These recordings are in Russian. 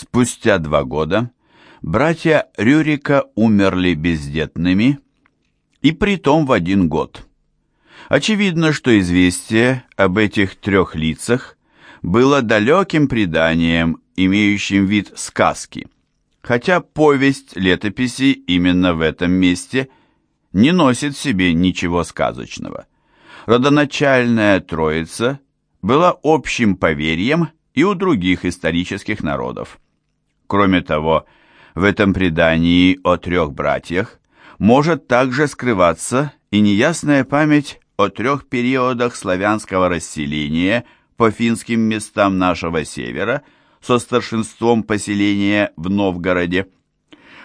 Спустя два года братья Рюрика умерли бездетными, и притом в один год. Очевидно, что известие об этих трех лицах было далеким преданием, имеющим вид сказки, хотя повесть летописи именно в этом месте не носит в себе ничего сказочного. Родоначальная Троица была общим поверьем и у других исторических народов. Кроме того, в этом предании о трех братьях может также скрываться и неясная память о трех периодах славянского расселения по финским местам нашего севера со старшинством поселения в Новгороде.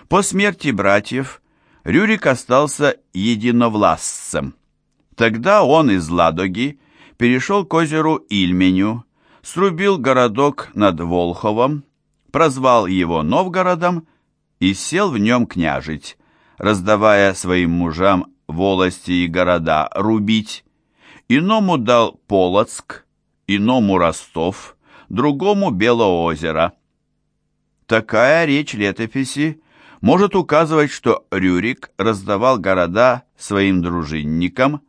По смерти братьев Рюрик остался единовластцем. Тогда он из Ладоги перешел к озеру Ильменю, срубил городок над Волховом, прозвал его Новгородом и сел в нем княжить, раздавая своим мужам волости и города рубить. Иному дал Полоцк, иному Ростов, другому Белоозеро. Такая речь летописи может указывать, что Рюрик раздавал города своим дружинникам,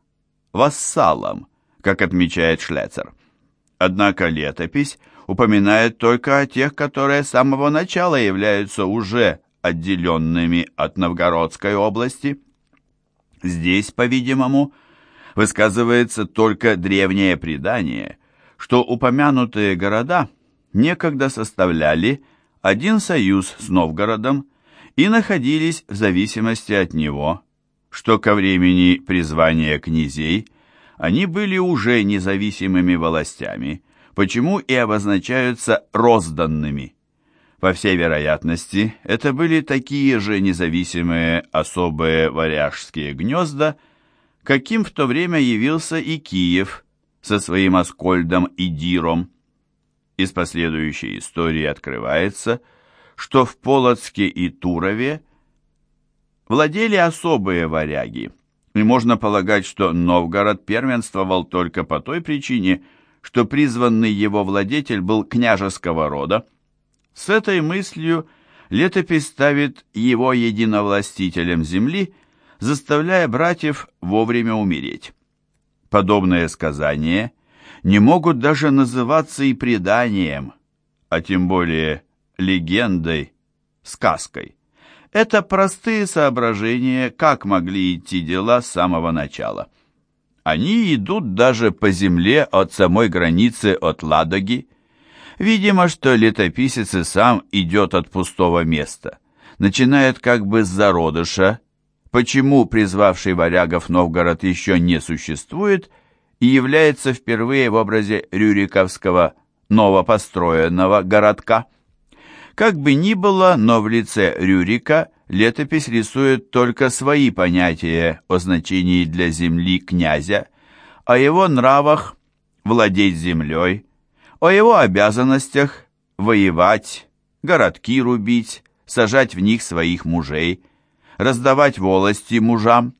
вассалам, как отмечает Шлецер. Однако летопись упоминает только о тех, которые с самого начала являются уже отделенными от Новгородской области. Здесь, по-видимому, высказывается только древнее предание, что упомянутые города некогда составляли один союз с Новгородом и находились в зависимости от него, что ко времени призвания князей они были уже независимыми властями, почему и обозначаются розданными. По всей вероятности, это были такие же независимые особые варяжские гнезда, каким в то время явился и Киев со своим Аскольдом и Диром. Из последующей истории открывается, что в Полоцке и Турове владели особые варяги, и можно полагать, что Новгород первенствовал только по той причине, что призванный его владетель был княжеского рода. С этой мыслью летопись ставит его единовластителем земли, заставляя братьев вовремя умереть. Подобные сказания не могут даже называться и преданием, а тем более легендой, сказкой. Это простые соображения, как могли идти дела с самого начала. Они идут даже по земле от самой границы от Ладоги. Видимо, что летописец и сам идет от пустого места. Начинает как бы с зародыша, почему призвавший варягов Новгород еще не существует и является впервые в образе рюриковского новопостроенного городка. Как бы ни было, но в лице Рюрика летопись рисует только свои понятия о значении для земли князя, о его нравах владеть землей, о его обязанностях воевать, городки рубить, сажать в них своих мужей, раздавать волости мужам.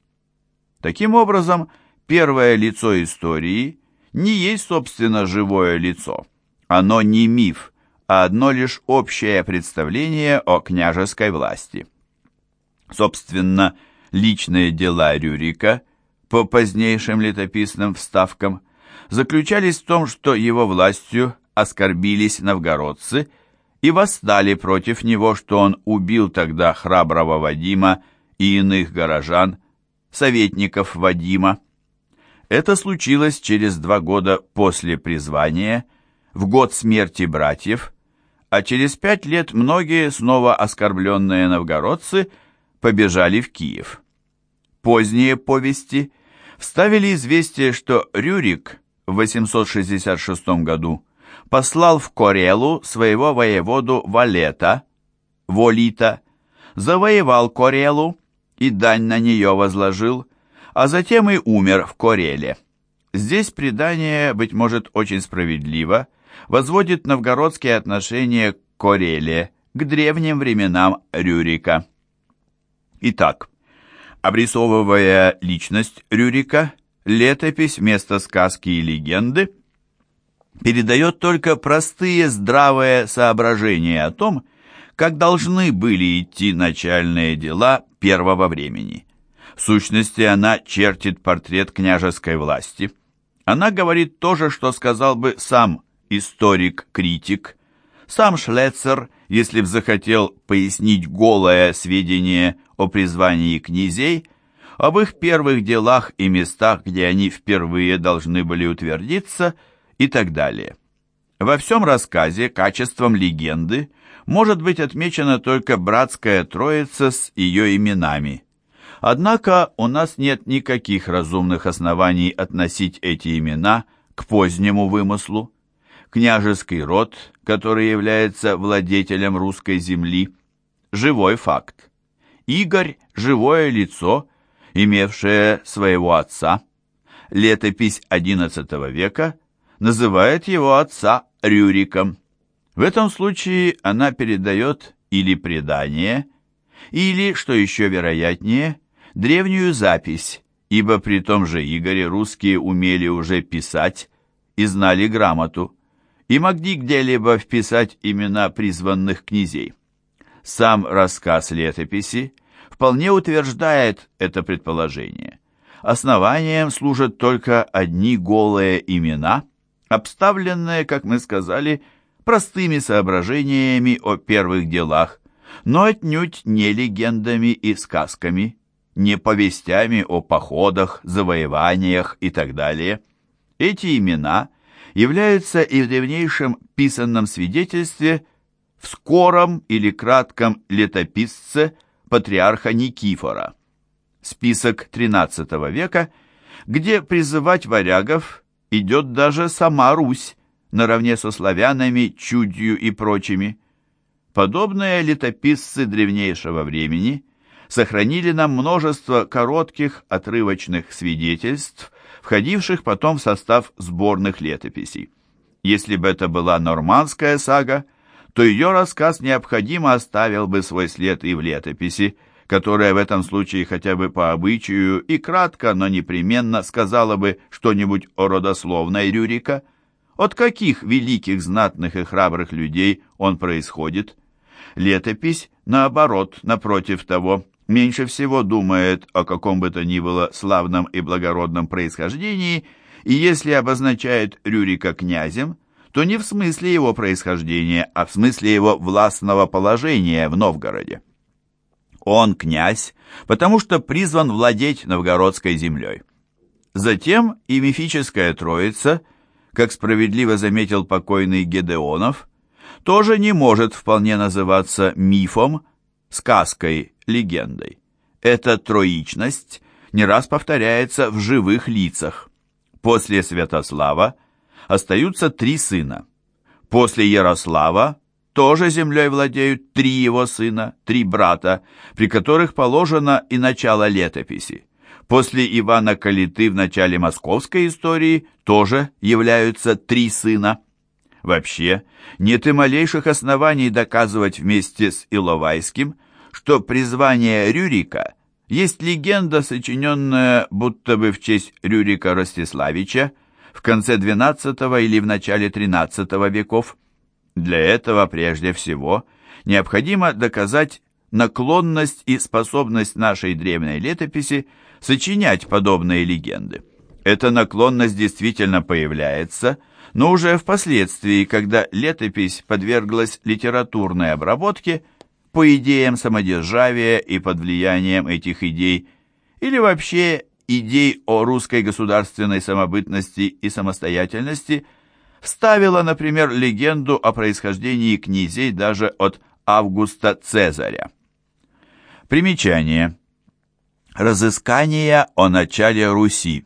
Таким образом, первое лицо истории не есть, собственно, живое лицо. Оно не миф, а одно лишь общее представление о княжеской власти. Собственно, личные дела Рюрика, по позднейшим летописным вставкам, заключались в том, что его властью оскорбились новгородцы и восстали против него, что он убил тогда храброго Вадима и иных горожан, советников Вадима. Это случилось через два года после призвания, в год смерти братьев, а через пять лет многие, снова оскорбленные новгородцы, побежали в Киев. Поздние повести вставили известие, что Рюрик в 866 году послал в Корелу своего воеводу Валета, Волита, завоевал Корелу и дань на нее возложил, а затем и умер в Кореле. Здесь предание, быть может, очень справедливо, возводит новгородские отношения к Кореле, к древним временам Рюрика. Итак, обрисовывая личность Рюрика, летопись вместо сказки и легенды передает только простые здравые соображения о том, как должны были идти начальные дела первого времени. В сущности, она чертит портрет княжеской власти. Она говорит то же, что сказал бы сам историк-критик, сам Шлецер, если б захотел пояснить голое сведение о призвании князей, об их первых делах и местах, где они впервые должны были утвердиться, и так далее. Во всем рассказе качеством легенды может быть отмечена только братская троица с ее именами. Однако у нас нет никаких разумных оснований относить эти имена к позднему вымыслу. Княжеский род, который является владетелем русской земли, живой факт. Игорь – живое лицо, имевшее своего отца. Летопись XI века называет его отца Рюриком. В этом случае она передает или предание, или, что еще вероятнее, древнюю запись, ибо при том же Игоре русские умели уже писать и знали грамоту, и могли где-либо вписать имена призванных князей. Сам рассказ летописи вполне утверждает это предположение. Основанием служат только одни голые имена, обставленные, как мы сказали, простыми соображениями о первых делах, но отнюдь не легендами и сказками, не повестями о походах, завоеваниях и так далее. Эти имена являются и в древнейшем писанном свидетельстве в скором или кратком летописце патриарха Никифора. Список XIII века, где призывать варягов идет даже сама Русь, наравне со славянами, чудью и прочими. Подобные летописцы древнейшего времени сохранили нам множество коротких отрывочных свидетельств, входивших потом в состав сборных летописей. Если бы это была нормандская сага, то ее рассказ необходимо оставил бы свой след и в летописи, которая в этом случае хотя бы по обычаю и кратко, но непременно сказала бы что-нибудь о родословной Рюрика – от каких великих, знатных и храбрых людей он происходит? Летопись, наоборот, напротив того, меньше всего думает о каком бы то ни было славном и благородном происхождении, и если обозначает Рюрика князем, то не в смысле его происхождения, а в смысле его властного положения в Новгороде. Он князь, потому что призван владеть новгородской землей. Затем и мифическая троица – как справедливо заметил покойный Гедеонов, тоже не может вполне называться мифом, сказкой, легендой. Эта троичность не раз повторяется в живых лицах. После Святослава остаются три сына. После Ярослава тоже землей владеют три его сына, три брата, при которых положено и начало летописи после Ивана Калиты в начале московской истории тоже являются три сына. Вообще, нет и малейших оснований доказывать вместе с Иловайским, что призвание Рюрика есть легенда, сочиненная будто бы в честь Рюрика Ростиславича в конце XII или в начале XIII веков. Для этого прежде всего необходимо доказать наклонность и способность нашей древней летописи сочинять подобные легенды. Эта наклонность действительно появляется, но уже впоследствии, когда летопись подверглась литературной обработке по идеям самодержавия и под влиянием этих идей, или вообще идей о русской государственной самобытности и самостоятельности, вставила, например, легенду о происхождении князей даже от Августа Цезаря. Примечание. Разыскания о начале Руси.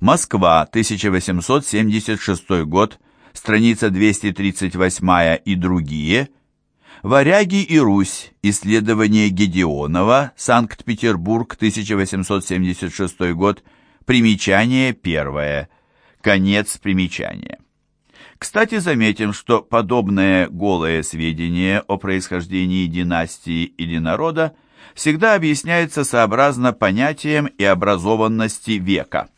Москва, 1876 год, страница 238 и другие. Варяги и Русь. Исследование Гедеонова, Санкт-Петербург, 1876 год. Примечание первое. Конец примечания. Кстати, заметим, что подобные голые сведения о происхождении династии или народа – всегда объясняется сообразно понятием и образованности века.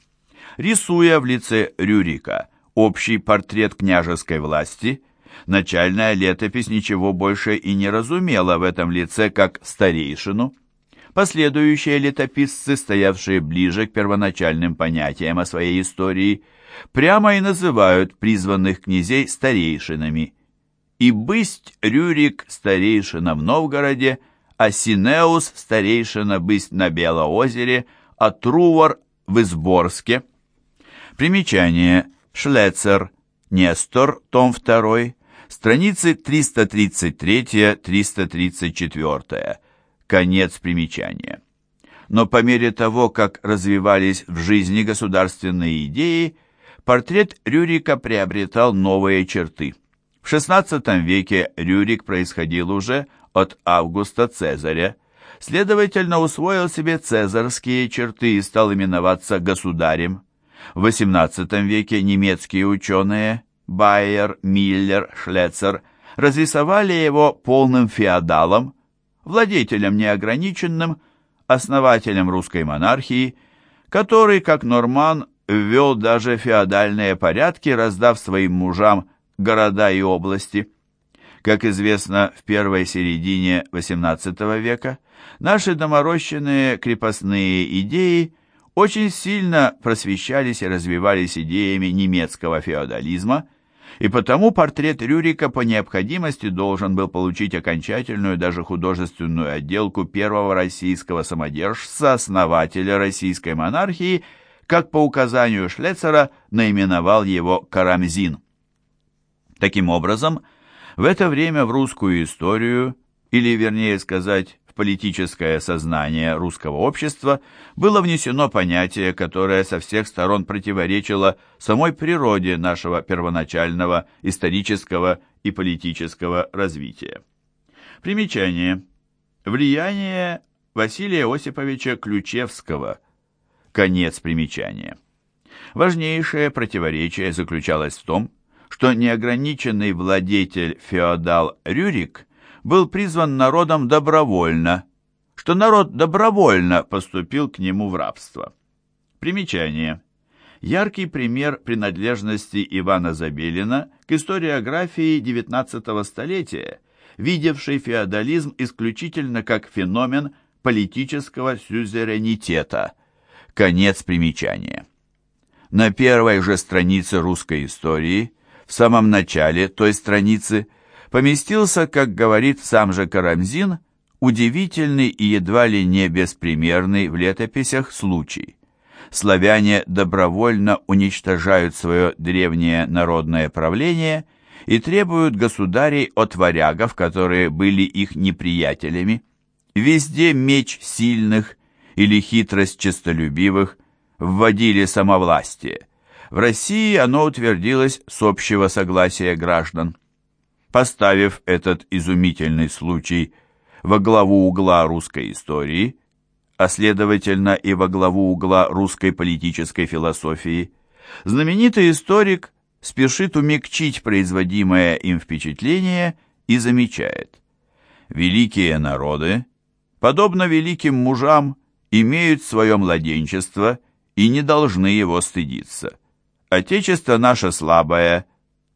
Рисуя в лице Рюрика общий портрет княжеской власти, начальная летопись ничего больше и не разумела в этом лице как старейшину. Последующие летописцы, стоявшие ближе к первоначальным понятиям о своей истории, прямо и называют призванных князей старейшинами. И бысть Рюрик старейшина в Новгороде, а Синеус старейшина бысть на Белоозере, а Трувор в Изборске. Примечание. Шлецер. Нестор. Том 2. Страницы 333-334. Конец примечания. Но по мере того, как развивались в жизни государственные идеи, портрет Рюрика приобретал новые черты. В XVI веке Рюрик происходил уже от Августа Цезаря, следовательно, усвоил себе цезарские черты и стал именоваться государем. В XVIII веке немецкие ученые Байер, Миллер, Шлецер разрисовали его полным феодалом, владетелем неограниченным, основателем русской монархии, который, как Норман, ввел даже феодальные порядки, раздав своим мужам города и области. Как известно, в первой середине XVIII века наши доморощенные крепостные идеи очень сильно просвещались и развивались идеями немецкого феодализма – и потому портрет Рюрика по необходимости должен был получить окончательную даже художественную отделку первого российского самодержца, основателя российской монархии, как по указанию Шлецера наименовал его Карамзин. Таким образом, в это время в русскую историю, или вернее сказать, политическое сознание русского общества было внесено понятие, которое со всех сторон противоречило самой природе нашего первоначального исторического и политического развития. Примечание. Влияние Василия Осиповича Ключевского. Конец примечания. Важнейшее противоречие заключалось в том, что неограниченный владетель-феодал Рюрик был призван народом добровольно, что народ добровольно поступил к нему в рабство. Примечание. Яркий пример принадлежности Ивана Забелина к историографии XIX столетия, видевший феодализм исключительно как феномен политического сюзеренитета. Конец примечания. На первой же странице русской истории, в самом начале той страницы, поместился, как говорит сам же Карамзин, удивительный и едва ли не беспримерный в летописях случай. Славяне добровольно уничтожают свое древнее народное правление и требуют государей от варягов, которые были их неприятелями. Везде меч сильных или хитрость честолюбивых вводили самовластие. В России оно утвердилось с общего согласия граждан поставив этот изумительный случай во главу угла русской истории, а следовательно и во главу угла русской политической философии, знаменитый историк спешит умягчить производимое им впечатление и замечает. Великие народы, подобно великим мужам, имеют свое младенчество и не должны его стыдиться. Отечество наше слабое,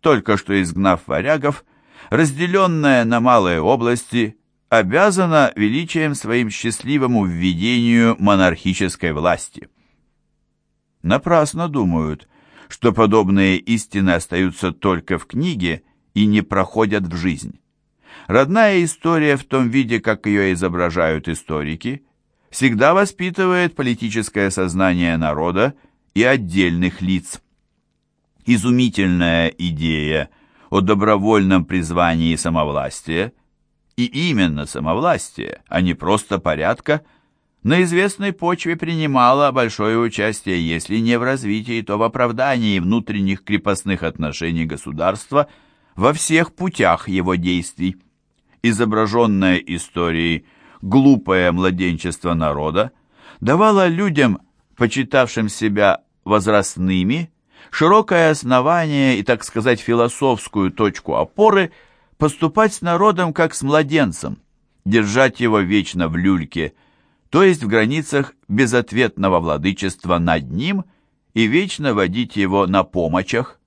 только что изгнав варягов, разделенная на малые области, обязана величием своим счастливому введению монархической власти. Напрасно думают, что подобные истины остаются только в книге и не проходят в жизнь. Родная история в том виде, как ее изображают историки, всегда воспитывает политическое сознание народа и отдельных лиц. Изумительная идея – о добровольном призвании самовластия, и именно самовластия, а не просто порядка, на известной почве принимала большое участие, если не в развитии, то в оправдании внутренних крепостных отношений государства во всех путях его действий. Изображенное историей глупое младенчество народа давало людям, почитавшим себя возрастными, широкое основание и, так сказать, философскую точку опоры поступать с народом как с младенцем, держать его вечно в люльке, то есть в границах безответного владычества над ним и вечно водить его на помощах.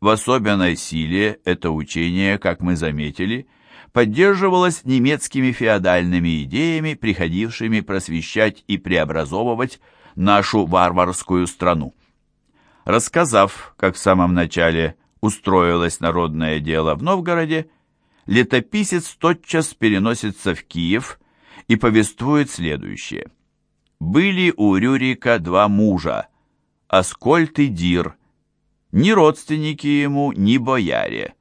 В особенной силе это учение, как мы заметили, поддерживалось немецкими феодальными идеями, приходившими просвещать и преобразовывать нашу варварскую страну. Рассказав, как в самом начале устроилось народное дело в Новгороде, летописец тотчас переносится в Киев и повествует следующее. «Были у Рюрика два мужа, Аскольд и Дир, ни родственники ему, ни бояре».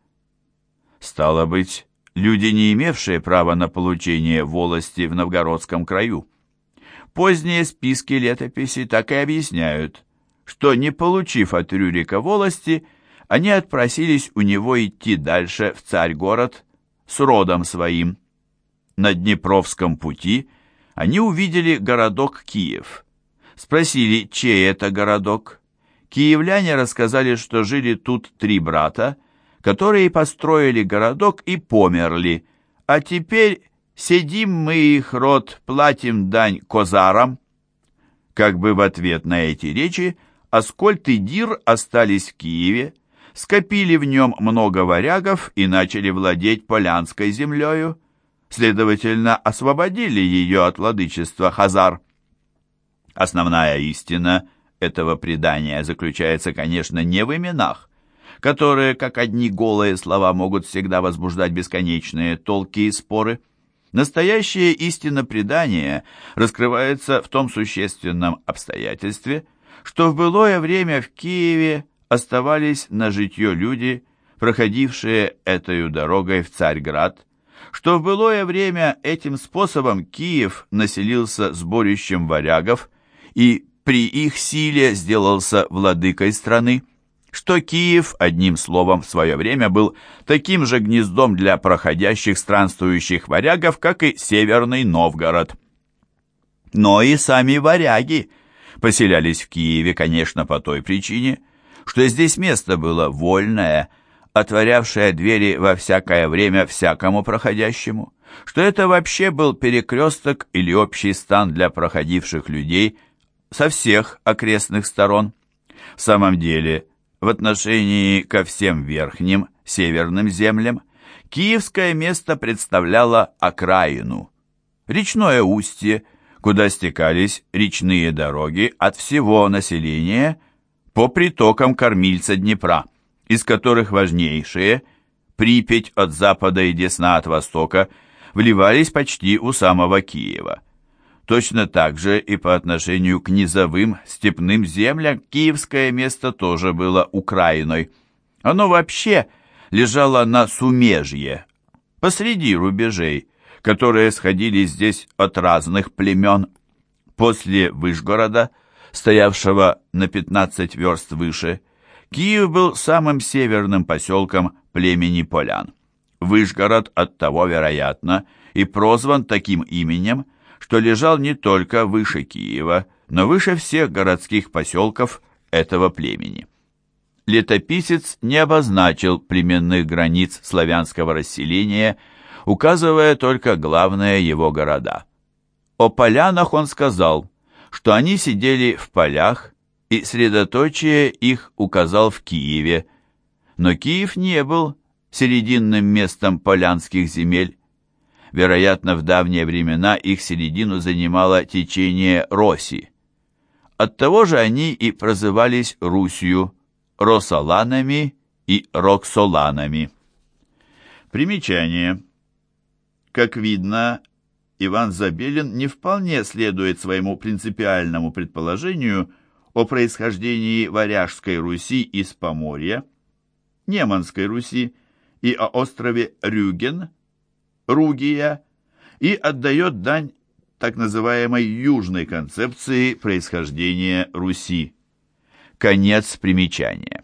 Стало быть, люди, не имевшие права на получение волости в новгородском краю. Поздние списки летописи так и объясняют, что, не получив от Рюрика волости, они отпросились у него идти дальше в царь-город с родом своим. На Днепровском пути они увидели городок Киев. Спросили, чей это городок. Киевляне рассказали, что жили тут три брата, которые построили городок и померли, а теперь сидим мы их род, платим дань козарам. Как бы в ответ на эти речи Аскольд и Дир остались в Киеве, скопили в нем много варягов и начали владеть полянской землею, следовательно, освободили ее от владычества Хазар. Основная истина этого предания заключается, конечно, не в именах, которые, как одни голые слова, могут всегда возбуждать бесконечные толки и споры. Настоящая истина предания раскрывается в том существенном обстоятельстве, что в былое время в Киеве оставались на житье люди, проходившие этой дорогой в Царьград, что в былое время этим способом Киев населился сборищем варягов и при их силе сделался владыкой страны, что Киев, одним словом, в свое время был таким же гнездом для проходящих странствующих варягов, как и Северный Новгород. Но и сами варяги поселялись в Киеве, конечно, по той причине – что здесь место было вольное, отворявшее двери во всякое время всякому проходящему, что это вообще был перекресток или общий стан для проходивших людей со всех окрестных сторон. В самом деле, в отношении ко всем верхним северным землям, Киевское место представляло окраину, речное устье, куда стекались речные дороги от всего населения – по притокам кормильца Днепра, из которых важнейшие, Припять от запада и Десна от востока, вливались почти у самого Киева. Точно так же и по отношению к низовым степным землям киевское место тоже было Украиной. Оно вообще лежало на сумежье, посреди рубежей, которые сходились здесь от разных племен. После Вышгорода – стоявшего на 15 верст выше, Киев был самым северным поселком племени полян. Вышгород оттого, вероятно, и прозван таким именем, что лежал не только выше Киева, но выше всех городских поселков этого племени. Летописец не обозначил племенных границ славянского расселения, указывая только главные его города. О полянах он сказал – что они сидели в полях, и средоточие их указал в Киеве. Но Киев не был серединным местом полянских земель. Вероятно, в давние времена их середину занимало течение Роси. Оттого же они и прозывались Русью, Росоланами и Роксоланами. Примечание. Как видно, Иван Забелин не вполне следует своему принципиальному предположению о происхождении Варяжской Руси из Поморья, Неманской Руси и о острове Рюген, Ругия, и отдает дань так называемой южной концепции происхождения Руси. Конец примечания.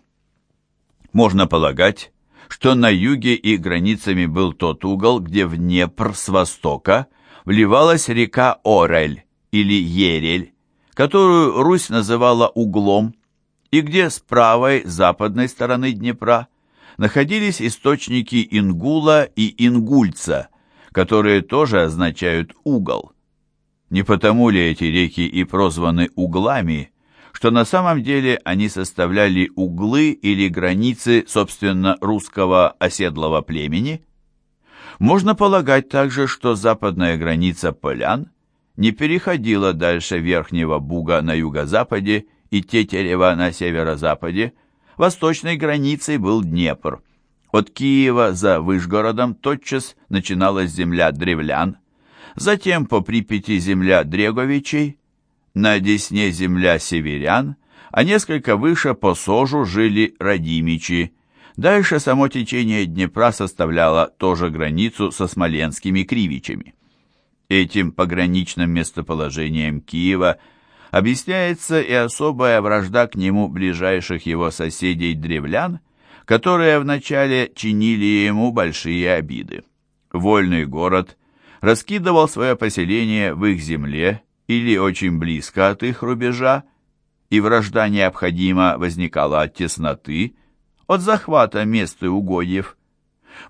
Можно полагать, что на юге их границами был тот угол, где в Днепр с востока – вливалась река Орель или Ерель, которую Русь называла углом, и где с правой западной стороны Днепра находились источники Ингула и Ингульца, которые тоже означают угол. Не потому ли эти реки и прозваны углами, что на самом деле они составляли углы или границы, собственно, русского оседлого племени. Можно полагать также, что западная граница полян не переходила дальше Верхнего Буга на юго-западе и Тетерева на северо-западе, восточной границей был Днепр. От Киева за Выжгородом тотчас начиналась земля древлян, затем по Припяти земля Дреговичей, на Десне земля северян, а несколько выше по Сожу жили Радимичи. Дальше само течение Днепра составляло тоже границу со смоленскими кривичами. Этим пограничным местоположением Киева объясняется и особая вражда к нему ближайших его соседей древлян, которые вначале чинили ему большие обиды. Вольный город раскидывал свое поселение в их земле или очень близко от их рубежа, и вражда необходимо возникала от тесноты, от захвата мест и угодьев.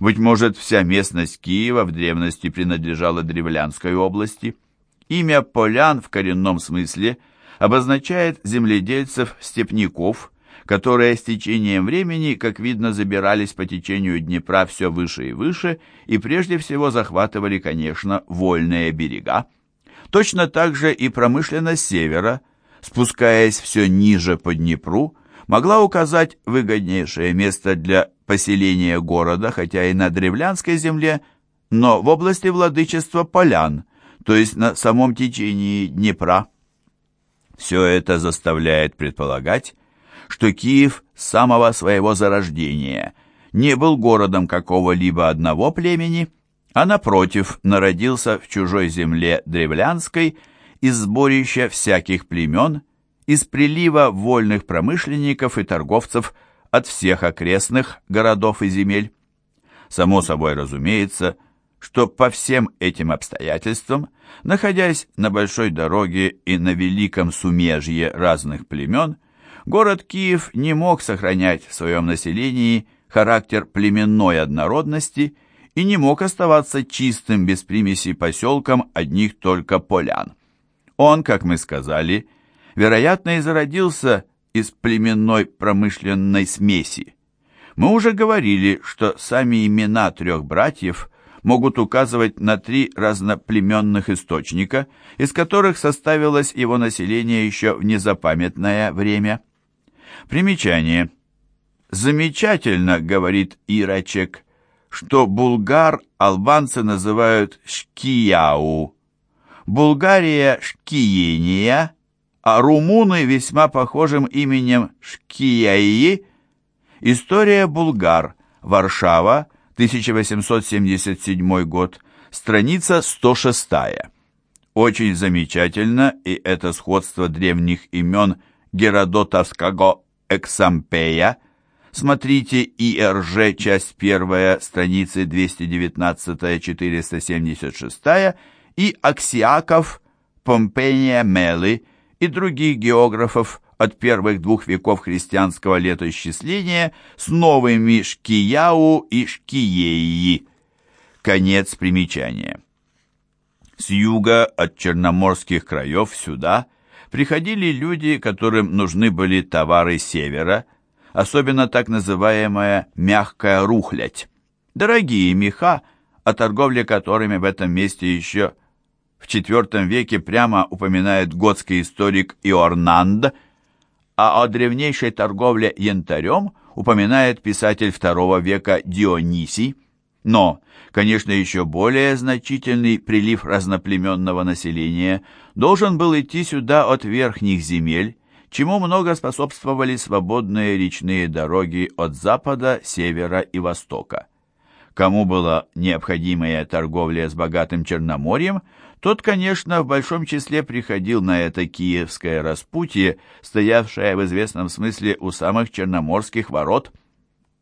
Быть может, вся местность Киева в древности принадлежала Древлянской области. Имя «полян» в коренном смысле обозначает земледельцев-степняков – которые с течением времени, как видно, забирались по течению Днепра все выше и выше и прежде всего захватывали, конечно, вольные берега. Точно так же и промышленность севера, спускаясь все ниже по Днепру, могла указать выгоднейшее место для поселения города, хотя и на древлянской земле, но в области владычества полян, то есть на самом течении Днепра. Все это заставляет предполагать, что Киев с самого своего зарождения не был городом какого-либо одного племени, а напротив народился в чужой земле древлянской из сборища всяких племен, из прилива вольных промышленников и торговцев от всех окрестных городов и земель. Само собой разумеется, что по всем этим обстоятельствам, находясь на большой дороге и на великом сумежье разных племен, город Киев не мог сохранять в своем населении характер племенной однородности и не мог оставаться чистым без примеси поселком одних только полян. Он, как мы сказали, вероятно, и зародился из племенной промышленной смеси. Мы уже говорили, что сами имена трех братьев могут указывать на три разноплеменных источника, из которых составилось его население еще в незапамятное время. Примечание. Замечательно, говорит Ирачек, что булгар албанцы называют шкияу. Булгария шкиения, а румуны весьма похожим именем шкияи. История булгар. Варшава, 1877 год. Страница 106. Очень замечательно и это сходство древних имен Геродотовского Эксампея, смотрите ИРЖ, часть 1, страницы 219-476, и Аксиаков, Помпения Мелы и других географов от первых двух веков христианского летоисчисления с новыми Шкияу и Шкиеи. Конец примечания. С юга от черноморских краев сюда – приходили люди, которым нужны были товары севера, особенно так называемая «мягкая рухлядь». Дорогие меха, о торговле которыми в этом месте еще в IV веке прямо упоминает готский историк Иорнанд, а о древнейшей торговле янтарем упоминает писатель II века Дионисий. Но, конечно, еще более значительный прилив разноплеменного населения должен был идти сюда от верхних земель, чему много способствовали свободные речные дороги от запада, севера и востока. Кому была необходимая торговля с богатым Черноморьем, тот, конечно, в большом числе приходил на это киевское распутье, стоявшее в известном смысле у самых черноморских ворот,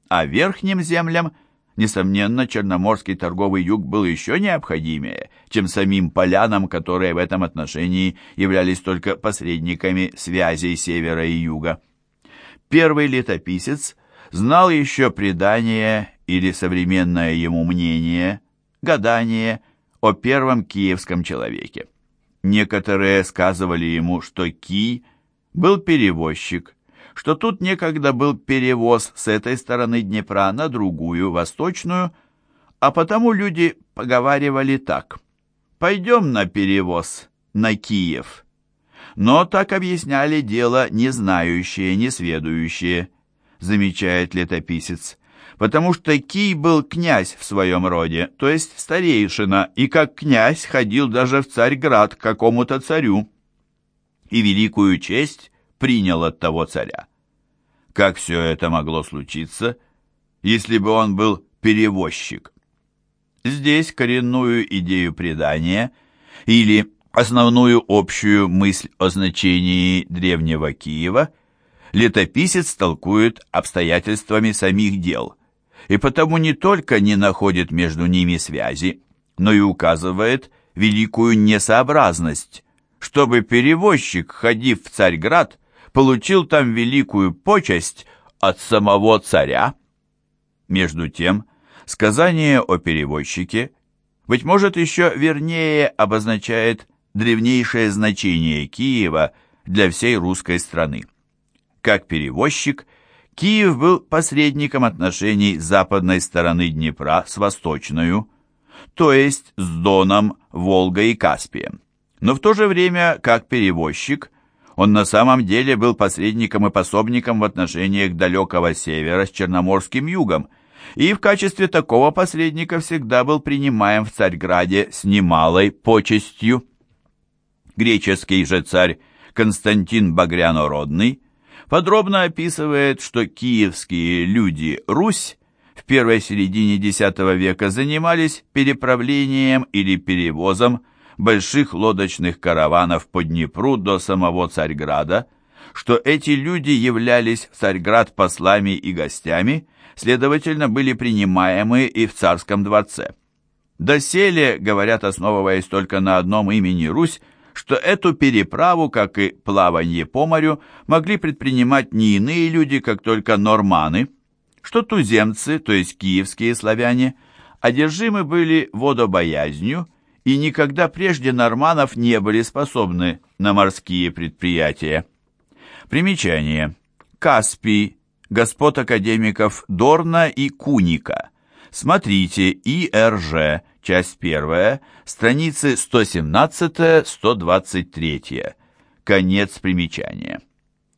а верхним землям – Несомненно, Черноморский торговый юг был еще необходимее, чем самим полянам, которые в этом отношении являлись только посредниками связей севера и юга. Первый летописец знал еще предание или современное ему мнение, гадание о первом киевском человеке. Некоторые сказывали ему, что Ки был перевозчик, что тут некогда был перевоз с этой стороны Днепра на другую, восточную, а потому люди поговаривали так. «Пойдем на перевоз, на Киев». Но так объясняли дело не знающие, не сведущие, замечает летописец, потому что Кий был князь в своем роде, то есть старейшина, и как князь ходил даже в Царьград к какому-то царю, и великую честь принял от того царя. Как все это могло случиться, если бы он был перевозчик? Здесь коренную идею предания или основную общую мысль о значении древнего Киева летописец толкует обстоятельствами самих дел, и потому не только не находит между ними связи, но и указывает великую несообразность, чтобы перевозчик, ходив в Царьград, получил там великую почесть от самого царя. Между тем, сказание о перевозчике, быть может, еще вернее обозначает древнейшее значение Киева для всей русской страны. Как перевозчик, Киев был посредником отношений западной стороны Днепра с восточной, то есть с Доном, Волгой и Каспием. Но в то же время, как перевозчик, он на самом деле был посредником и пособником в отношениях далекого севера с Черноморским югом, и в качестве такого посредника всегда был принимаем в Царьграде с немалой почестью. Греческий же царь Константин Багрянородный подробно описывает, что киевские люди Русь в первой середине X века занимались переправлением или перевозом больших лодочных караванов по Днепру до самого Царьграда, что эти люди являлись в Царьград послами и гостями, следовательно, были принимаемы и в царском дворце. Доселе, говорят, основываясь только на одном имени Русь, что эту переправу, как и плавание по морю, могли предпринимать не иные люди, как только норманы, что туземцы, то есть киевские славяне, одержимы были водобоязнью, и никогда прежде норманов не были способны на морские предприятия. Примечание. Каспий, господ академиков Дорна и Куника. Смотрите ИРЖ, часть первая, страницы 117-123. Конец примечания.